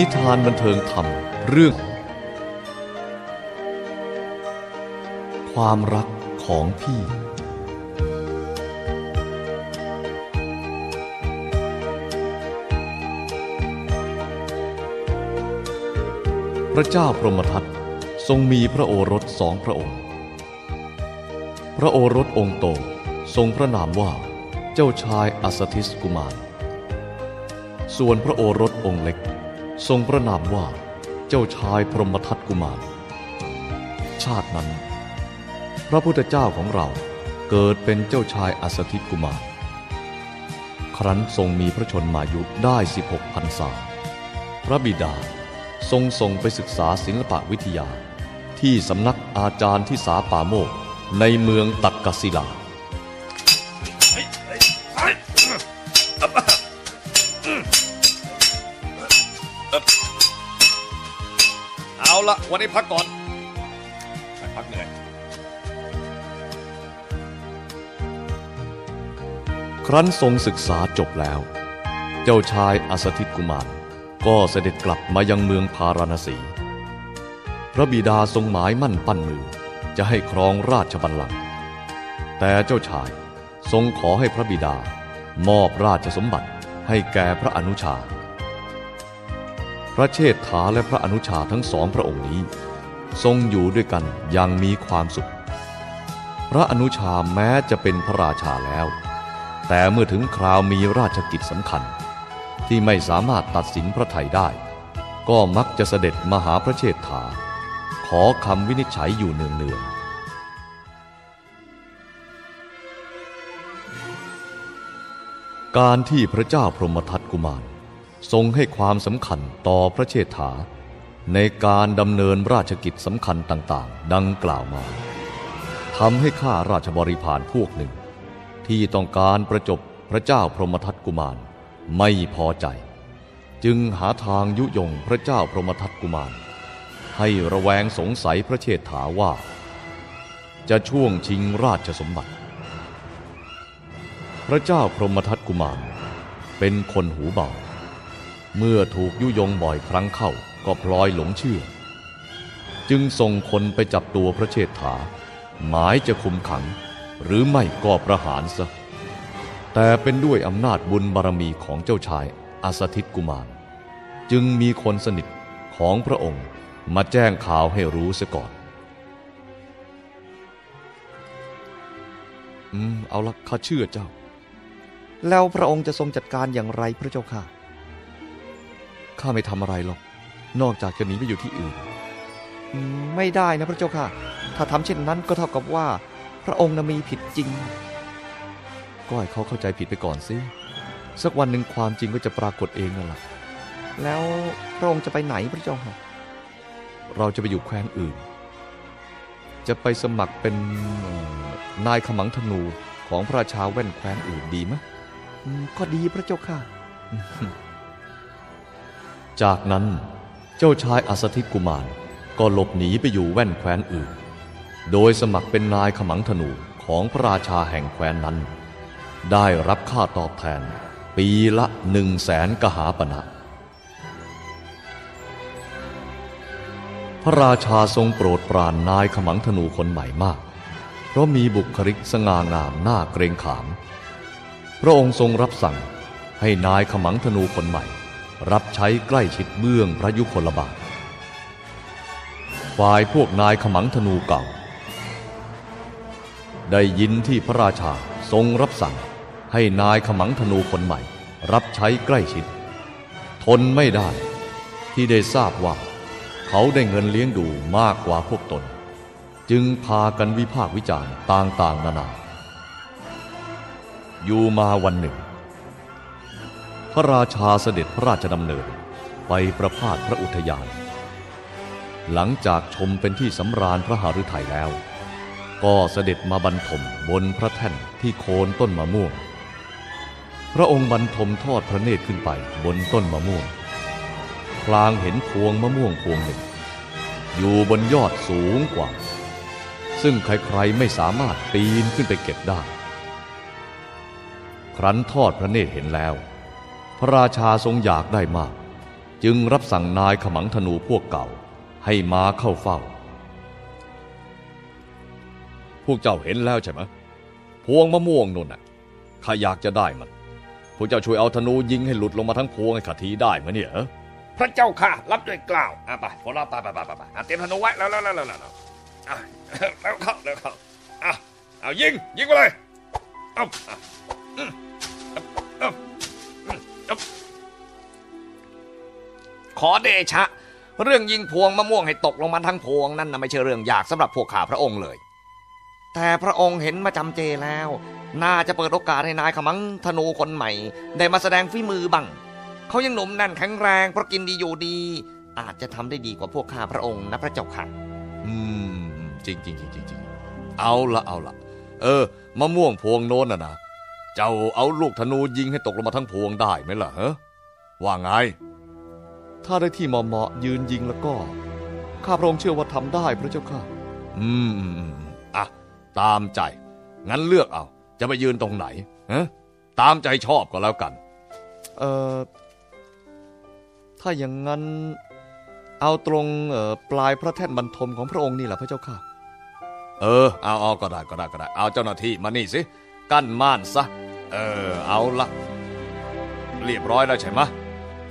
นิทานบันเทิงธรรมเรื่อง ความรักของพี่ พระเจ้าพรหมทัตทรงมีพระโอรสสองพระองค์ พระโอรสองค์โตทรงพระนามว่าเจ้าชายอัสทิสกุมาร ส่วนพระโอรสองค์เล็ก ทรงพระนามว่าเจ้าชายพรหมทัตกุมาร ชาตินั้น พระพุทธเจ้าของเราเกิดเป็นเจ้าชายอัสทิสกุมาร ครั้นทรงมีพระชนมายุได้ 16พรรษา พระบิดาทรงส่งไปศึกษาศิลปวิทยา ที่สำนักอาจารย์ที่สาป่าโมกในเมืองตักกศิลา ละวันนี้พักก่อนไปพักเหนื่อยครั้นทรงศึกษาจบแล้ว เจ้าชายอัสทิตกุมารก็เสด็จกลับมายังเมืองพาราณสี พระบิดาทรงหมายมั่นปั้นมือจะให้ครองราชบัลลังก์แต่เจ้าชายทรงขอให้พระบิดามอบราชสมบัติให้แก่พระอนุชา พระเชษฐาและพระอนุชาทั้งสองพระองค์นี้ ทรงอยู่ด้วยกันอย่างมีความสุข พระอนุชาแม้จะเป็นพระราชาแล้ว แต่เมื่อถึงคราวมีราชกิจสำคัญ ที่ไม่สามารถตัดสินพระไทยได้ ก็มักจะเสด็จมาหาพระเชษฐา ขอคำวินิจฉัยอยู่เนืองๆการที่พระเจ้าพรหมทัตกุมาร ทรงให้ความสำคัญต่อพระเชษฐา ในการดำเนินราชกิจสำคัญต่างๆ ดังกล่าวมาทำให้ข้าราชบริพารพวกหนึ่ง ที่ต้องการประจบพระเจ้าพรหมทัตกุมาร ไม่พอใจ จึงหาทางยุยงพระเจ้าพรหมทัตกุมาร ให้ระแวงสงสัยพระเชษฐาว่า จะช่วงชิงราชสมบัติ พระเจ้าพรหมทัตกุมาร เป็นคนหูเบา เมื่อถูกยุยงบ่อยครั้งเข้าก็พลอยหลงเชื่อ จึงส่งคนไปจับตัวพระเชษฐา หมายจะคุมขัง หรือไม่ก็ประหารซะ แต่เป็นด้วยอำนาจบุญบารมีของเจ้าชายอาสทิตกุมาร จึงมีคนสนิทของพระองค์มาแจ้งข่าวให้รู้เสียก่อน อืม เอาละข้าเชื่อเจ้า แล้วพระองค์จะทรงจัดการอย่างไรพระเจ้าค่ะ ข้าไม่ทำอะไรหรอก นอกจากจะหนีไปอยู่ที่อื่นอืมไม่ได้นะพระเจ้าค่ะ ถ้าทำเช่นนั้นก็เท่ากับว่า พระองค์น่ะมีผิดจริง ก็ให้เขาเข้าใจผิดไปก่อนสิสักวันหนึ่งความจริงก็จะปรากฏเองนั่นแหละแล้วพระองค์จะไปไหนพระเจ้าค่ะ เราจะไปอยู่แคว้นอื่น จะไปสมัครเป็นเอ่อนายขมังธนูของพระราชาแว่นแคว้นอื่นดีไหมอืมก็ดีพระเจ้าค่ะ จากนั้นเจ้าชายอัสทิกุมารก็หลบหนีไปอยู่แว่นแคว้นอื่น โดยสมัครเป็นนายขมังธนูของพระราชาแห่งแคว้นนั้น ได้รับค่าตอบแทน ปีละหนึ่งแสนกหาปณะพระราชาทรงโปรดปรานนายขมังธนูคนใหม่มาก เพราะมีบุคลิกสง่างามน่าเกรงขาม พระองค์ทรงรับสั่งให้นายขมังธนูคนใหม่ รับใช้ใกล้ชิดเบื้องพระยุคลบาท ฝ่ายพวกนายขมังธนูเก่า ได้ยินที่พระราชาทรงรับสั่งให้นายขมังธนูคนใหม่ รับใช้ใกล้ชิด ทนไม่ได้ที่ได้ทราบว่า เขาได้เงินเลี้ยงดูมากกว่าพวกตน จึงพากันวิพากษ์วิจารณ์ต่างๆ นานา อยู่มาวันหนึ่ง ระราชาเสด็จพระราชดำเนิน ไปประพาสพระอุทยาน หลังจากชมเป็นที่สำราญพระหฤทัยแล้ว ก็เสด็จมาบรรทมบนพระแท่นที่โคนต้นมะม่วง พระองค์บรรทมทอดพระเนตรขึ้นไปบนต้นมะม่วง พลางเห็นพวงมะม่วงพวงหนึ่ง อยู่บนยอดสูงกว่า ซึ่งใครๆไม่สามารถปีนขึ้นไปเก็บได้ ครั้นทอดพระเนตรเห็นแล้ว พระราชาทรงอยากได้มาก จึงรับสั่งนายขมังธนูพวกเก่าให้มาเข้าเฝ้า พวกเจ้าเห็นแล้วใช่ไหมพวงมะม่วงนุ่นน่ะข้าอยากจะได้มัน พวกเจ้าช่วยเอาธนูยิงให้หลุดลงมาทั้งพวงให้ข้าทีได้ไหมเนี่ยพระเจ้าค่ะ รับด้วยกล่าวอะไปพวกเราไปไปไปไปไปเตรียมธนูไว้แล้วแล้วแล้วแล้วแล้วแล้วเข้าแล้วเข้าอะเอายิงยิงไปเลยเอาอะอืมเอาอืมเอา ขอเดชะ เรื่องยิงพวงมะม่วงให้ตกลงมาทั้งพวงนั่นนะไม่ใช่เรื่องยากสำหรับพวกข้าพระองค์เลย แต่พระองค์เห็นมาจำเจแล้ว น่าจะเปิดโอกาสให้นายขมังธนูคนใหม่ ได้มาแสดงฝีมือบ้างเขายังหนุ่มแน่นแข็งแรงเพราะกินดีอยู่ดี อาจจะทำได้ดีกว่าพวกข้าพระองค์นะพระเจ้าค่ะอืมจริงจริงจริงจริงจริงเอาละเอาละเออมะม่วงพวงโน้นน่ะนะ เจ้าเอาลูกธนูยิงให้ตกลงมาทั้งพวงได้ไหมล่ะฮะว่าไง ถ้าได้ที่เหมาะๆยืนยิงแล้วก็ ข้าพระองค์เชื่อว่าทำได้พระเจ้าค่ะ อืมอืมอืมอะตามใจ งั้นเลือกเอา จะไปยืนตรงไหนฮะตามใจชอบก็แล้วกัน เอ่อ ถ้าอย่างนั้น เอาตรงเอ่อปลายพระแท่นบรรทมของพระองค์นี่แหละพระเจ้าค่ะ เออ เอาเอาก็ได้ก็ได้ก็ได้ เอาเจ้าหน้าที่มานี่สิ กั้นม่านซะ เออ เอาละเรียบร้อยแล้วใช่ไหม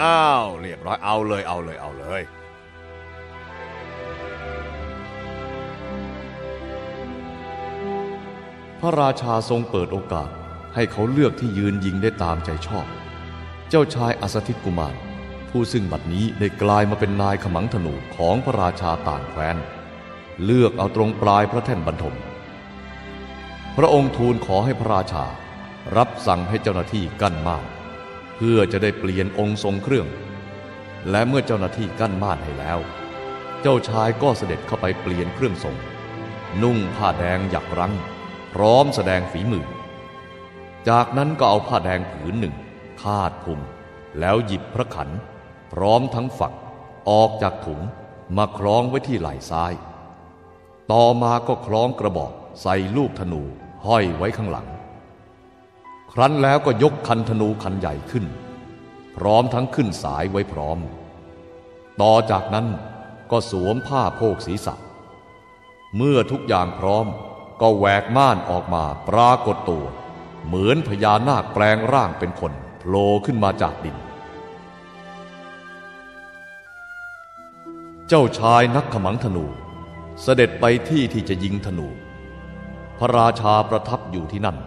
อ้าว เรียบร้อยเอาเลยเอาเลยเอาเลย พระราชาทรงเปิดโอกาสให้เขาเลือกที่ยืนยิงได้ตามใจชอบ เจ้าชายอัสถิตกุมาร ผู้ซึ่งบัดนี้ได้กลายมาเป็นนายขมังธนูของพระราชาต่างแคว้น เลือกเอาตรงปลายพระแท่นบรรทม พระองค์ทูลขอให้พระราชา รับสั่งให้เจ้าหน้าที่กั้นม่าน เพื่อจะได้เปลี่ยนองค์ทรงเครื่อง และเมื่อเจ้าหน้าที่กั้นม่านให้แล้ว เจ้าชายก็เสด็จเข้าไปเปลี่ยนเครื่องทรง นุ่งผ้าแดงหยักรั้ง พร้อมแสดงฝีมือ จากนั้นก็เอาผ้าแดงผืนหนึ่งคาดพุงแล้วหยิบพระขัน พร้อมทั้งฝักออกจากถุงมาคล้องไว้ที่ไหล่ซ้าย ต่อมาก็คล้องกระบอกใส่ลูกธนูห้อยไว้ข้างหลัง ครั้นแล้วก็ยกคันธนูคันใหญ่ขึ้น พร้อมทั้งขึ้นสายไว้พร้อม ต่อจากนั้นก็สวมผ้าโพกศีรษะ เมื่อทุกอย่างพร้อมก็แหวกม่านออกมาปรากฏตัว เหมือนพญานาคแปลงร่างเป็นคนโผล่ขึ้นมาจากดิน เจ้าชายนักขมังธนู เสด็จไปที่ที่จะยิงธนู พระราชาประทับอยู่ที่นั่น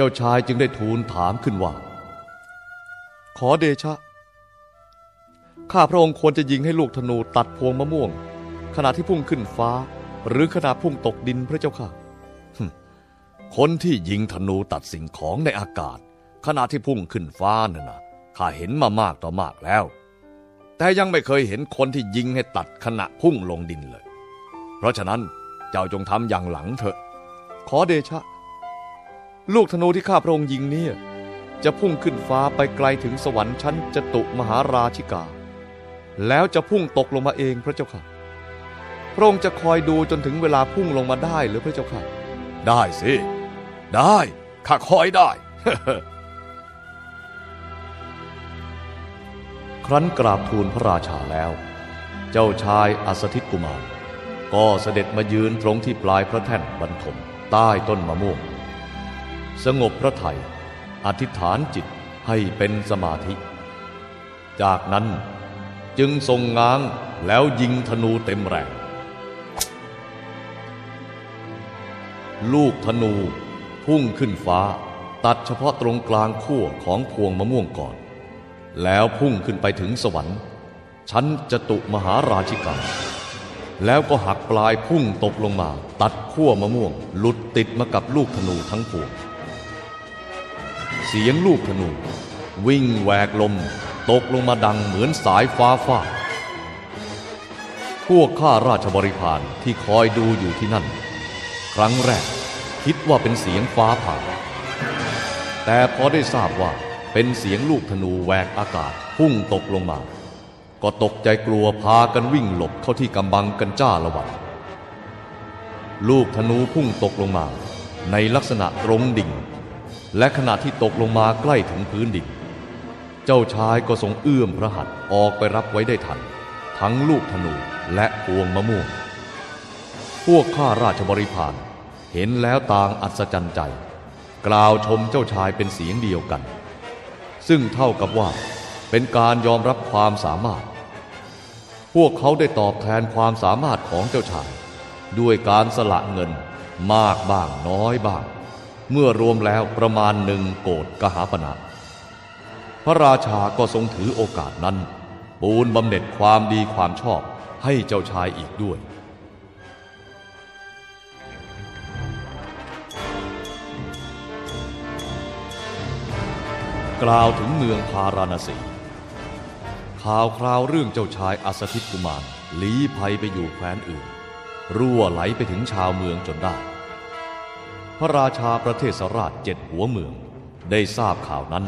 เจ้าชายจึงได้ทูลถามขึ้นว่า ขอเดชะ ข้าพระองค์ควรจะยิงให้ลูกธนูตัดพวงมะม่วง ขณะที่พุ่งขึ้นฟ้า หรือขณะพุ่งตกดินพระเจ้าค่ะ คนที่ยิงธนูตัดสิ่งของในอากาศ ขณะที่พุ่งขึ้นฟ้าน่ะนะข้าเห็นมามากต่อมากแล้ว แต่ยังไม่เคยเห็นคนที่ยิงให้ตัดขณะพุ่งลงดินเลย เพราะฉะนั้นเจ้าจงทำอย่างหลังเถอะ ขอเดชะ ลูกธนูที่ข้าพระองค์ยิงเนี่ย จะพุ่งขึ้นฟ้าไปไกลถึงสวรรค์ชั้นจตุมหาราชิกา แล้วจะพุ่งตกลงมาเองพระเจ้าค่ะ พระองค์จะคอยดูจนถึงเวลาพุ่งลงมาได้หรือพระเจ้าค่ะ ได้สิ ได้ข้าคอยได้ ครั้นกราบทูลพระราชาแล้ว เจ้าชายอัสถิตกุมาร ก็เสด็จมายืนตรงที่ปลายพระแท่นบรรทมใต้ต้นมะม่วง สงบพระไทยอธิษฐานจิตให้เป็นสมาธิ จากนั้นจึงทรงง้างแล้วยิงธนูเต็มแรง ลูกธนูพุ่งขึ้นฟ้า ตัดเฉพาะตรงกลางขั้วของพวงมะม่วงก่อน แล้วพุ่งขึ้นไปถึงสวรรค์ชั้นจตุมหาราชิกาแล้วก็หักปลายพุ่งตกลงมา ตัดขั้วมะม่วง หลุดติดมากับลูกธนูทั้งพวง เสียงลูกธนู วิ่งแหวกลม ตกลงมาดังเหมือนสายฟ้าฟาดพวกข้าราชบริพารที่คอยดูอยู่ที่นั่น ครั้งแรกคิดว่าเป็นเสียงฟ้าผ่า แต่พอได้ทราบว่าเป็นเสียงลูกธนูแหวกอากาศพุ่งตกลงมา ก็ตกใจกลัวพากันวิ่งหลบเข้าที่กำบังกันจ้าละวันลูกธนูพุ่งตกลงมา ในลักษณะตรงดิ่ง และขณะที่ตกลงมาใกล้ถึงพื้นดิน เจ้าชายก็ทรงเอื้อมพระหัตถ์ออกไปรับไว้ได้ทัน ทั้งลูกธนูและพวงมะม่วง พวกข้าราชบริพารเห็นแล้วต่างอัศจรรย์ใจ กล่าวชมเจ้าชายเป็นเสียงเดียวกัน ซึ่งเท่ากับว่าเป็นการยอมรับความสามารถ พวกเขาได้ตอบแทนความสามารถของเจ้าชาย ด้วยการสละเงินมากบ้างน้อยบ้าง เมื่อรวมแล้วประมาณหนึ่งโกดกหาปณะพระราชาก็ทรงถือโอกาสนั้น ปูนบำเหน็จความดีความชอบให้เจ้าชายอีกด้วย กล่าวถึงเมืองพาราณสีข่าวคราวเรื่องเจ้าชายอัสทิตกุมารลี้ภัยไปอยู่แคว้นอื่น รั่วไหลไปถึงชาวเมืองจนได้ พระราชาประเทศราชเจ็ดหัวเมือง ได้ทราบข่าวนั้น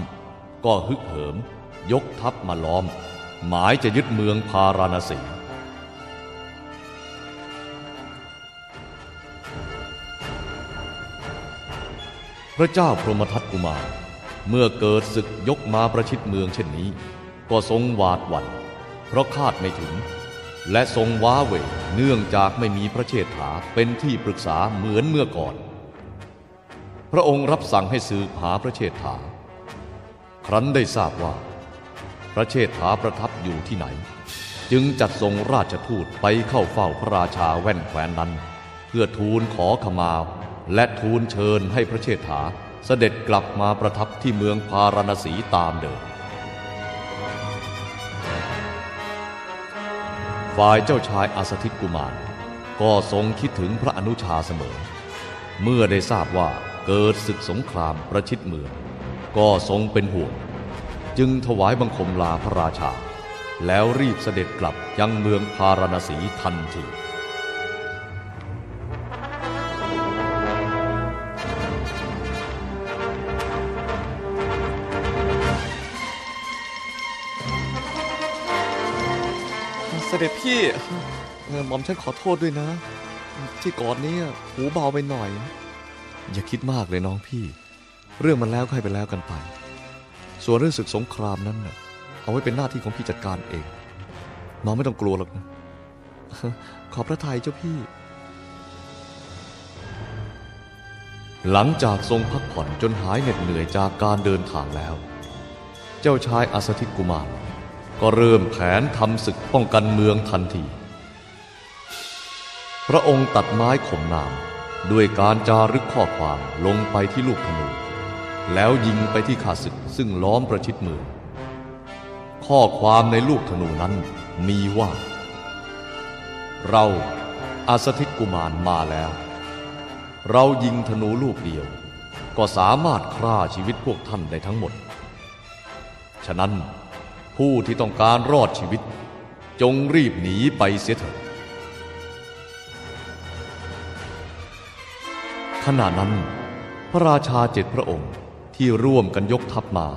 ก็ฮึกเหิม ยกทัพมาล้อม หมายจะยึดเมืองพาราณสีพระเจ้าพรหมทัตกุมารเมื่อเกิดศึกยกมาประชิดเมืองเช่นนี้ ก็ทรงหวาดหวั่นเพราะคาดไม่ถึง และทรงว้าเหวเนื่องจากไม่มีพระเชษฐาเป็นที่ปรึกษาเหมือนเมื่อก่อน พระองค์รับสั่งให้สืบหาพระเชษฐา ครั้นได้ทราบว่า พระเชษฐาประทับอยู่ที่ไหน จึงจัดส่งราชทูตไปเข้าเฝ้าพระราชาแว่นแควนนั้น เพื่อทูลขอขมา และทูลเชิญให้พระเชษฐาเสด็จกลับมาประทับที่เมืองพาราณสีตามเดิม ฝ่ายเจ้าชายอาสทิตกุมาร ก็ทรงคิดถึงพระอนุชาเสมอ เมื่อได้ทราบว่า เกิดศึกสงครามประชิดเมือง ก็ทรงเป็นห่วง จึงถวายบังคมลาพระราชา แล้วรีบเสด็จกลับยังเมืองพาราณสีทันทีเสด็จพี่หม่อมฉันขอโทษด้วยนะ ที่ก่อนนี้หูเบาไปหน่อย อย่าคิดมากเลยน้องพี่ เรื่องมันแล้วก็ให้ไปแล้วกันไป ส่วนเรื่องศึกสงครามนั้นน่ะ เอาไว้เป็นหน้าที่ของพี่จัดการเอง น้องไม่ต้องกลัวหรอกนะ ขอบพระทัยเจ้าพี่ หลังจากทรงพักผ่อนจนหายเหน็ดเหนื่อยจากการเดินทางแล้ว เจ้าชายอาสทิตกุมารก็เริ่มแผนทำศึกป้องกันเมืองทันที พระองค์ตัดไม้ข่มนาม ด้วยการจารึกข้อความลงไปที่ลูกธนู แล้วยิงไปที่ข้าศึกซึ่งล้อมประชิดเมืองข้อความในลูกธนูนั้นมีว่า เราอาสทิตกุมารมาแล้ว เรายิงธนูลูกเดียว ก็สามารถฆ่าชีวิตพวกท่านได้ทั้งหมด ฉะนั้นผู้ที่ต้องการรอดชีวิต จงรีบหนีไปเสียเถิด ขณะนั้น พระราชาเจ็ดพระองค์ที่ร่วมกันยกทัพมา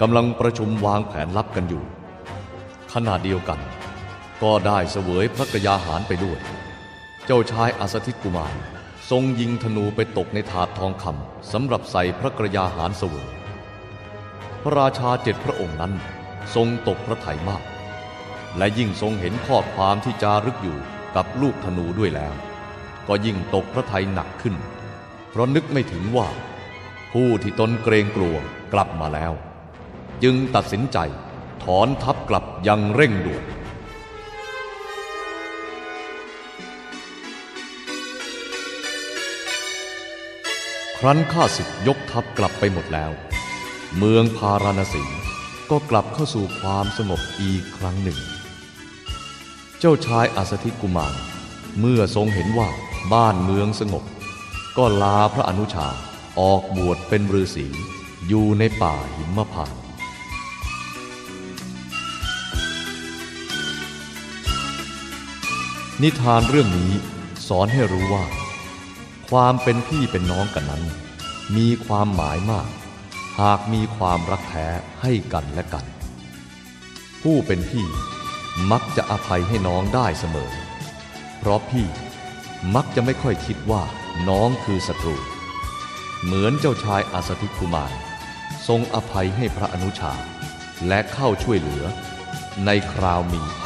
กำลังประชุมวางแผนลับกันอยู่ ขณะเดียวกัน ก็ได้เสวยพระกยาหารไปด้วย เจ้าชายอาสทิตกุมารทรงยิงธนูไปตกในถาดทองคำสำหรับใส่พระกระยาหารเสวยพระราชาเจ็ดพระองค์นั้นทรงตกพระทัยมาก และยิ่งทรงเห็นข้อความที่จารึกอยู่กับลูกธนูด้วยแล้ว ก็ยิ่งตกพระทัยหนักขึ้น เพราะนึกไม่ถึงว่า ผู้ที่ตนเกรงกลัวกลับมาแล้ว จึงตัดสินใจถอนทัพกลับอยังเร่งด่วนครั้นข้าศึกยกทัพกลับไปหมดแล้ว เมืองพาราณสีก็กลับเข้าสู่ความสงบอีกครั้งหนึ่ง เจ้าชายอาสทิตกุมารเมื่อทรงเห็นว่า บ้านเมืองสงบ ก็ลาพระอนุชาออกบวชเป็นฤาษีอยู่ในป่าหิมพานต์นิทานเรื่องนี้สอนให้รู้ว่า ความเป็นพี่เป็นน้องกันนั้น มีความหมายมาก หากมีความรักแท้ให้กันและกัน ผู้เป็นพี่มักจะอภัยให้น้องได้เสมอ เพราะพี่ มักจะไม่ค่อยคิดว่าน้องคือศัตรู เหมือนเจ้าชายอาสทิตกุมาร ทรงอภัยให้พระอนุชา และเข้าช่วยเหลือ ในคราวมีภัย